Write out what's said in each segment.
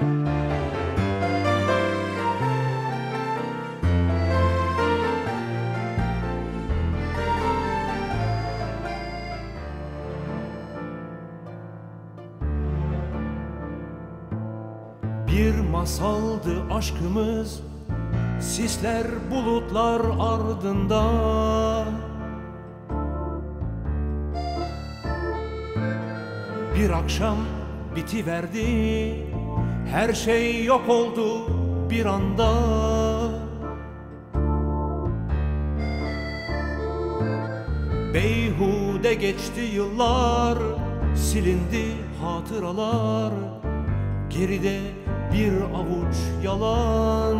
Bir masaldı aşkımız Sisler bulutlar ardında. Bir akşam bitiverdi her şey yok oldu bir anda. Beyhude geçti yıllar Silindi hatıralar. Geride bir avuç yalan.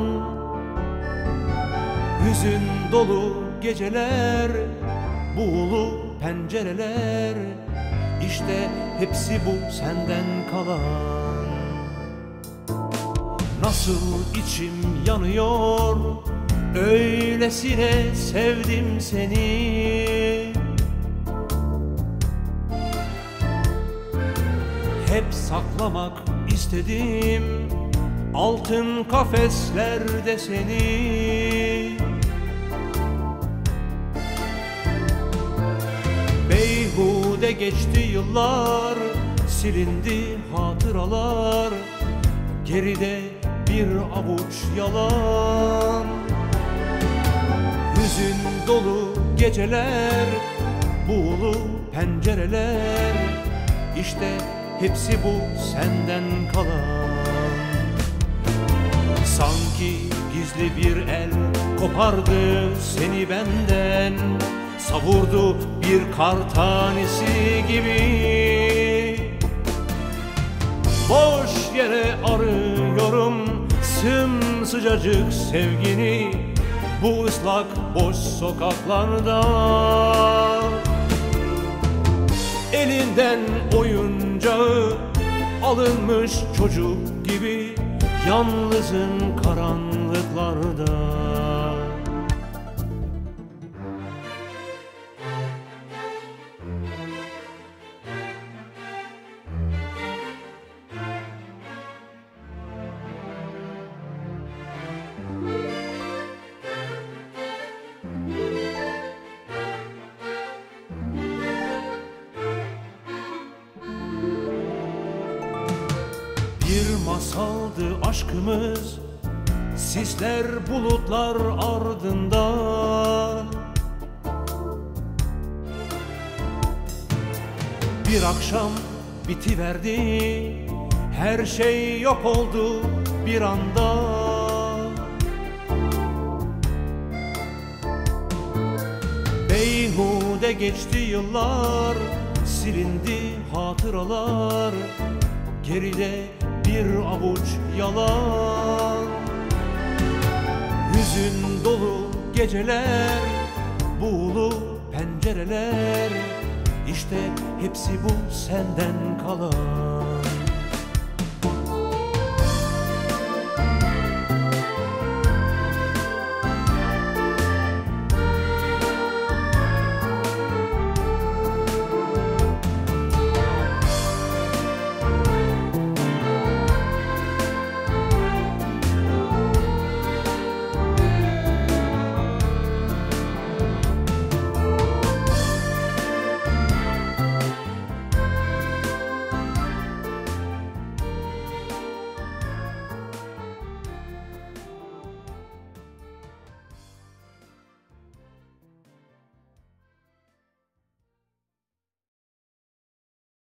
Hüzün dolu geceler Buğulu pencereler. İşte hepsi bu senden kalan Nasıl içim yanıyor Öylesine sevdim seni. Hep saklamak istedim Altın kafeslerde seni. Beyhude geçti yıllar Silindi hatıralar Geride bir avuç yalan. Hüzün dolu geceler Buğulu pencereler. İşte hepsi bu senden kalan. Sanki gizli bir el kopardı seni benden. Savurdu bir kar tanesi gibi. Boş yere arıyorum sımsıcacık sevgini Bu ıslak boş sokaklarda. Elinden oyuncağı alınmış çocuk gibi Yalnızın karanlıklarda Bir masaldı aşkımız. Sisler bulutlar ardında. Bir akşam bitiverdi Her şey yok oldu bir anda. Beyhude geçti yıllar Silindi hatıralar. Geride bir avuç yalan. Hüzün dolu geceler Buğulu pencereler. İşte hepsi bu senden kalan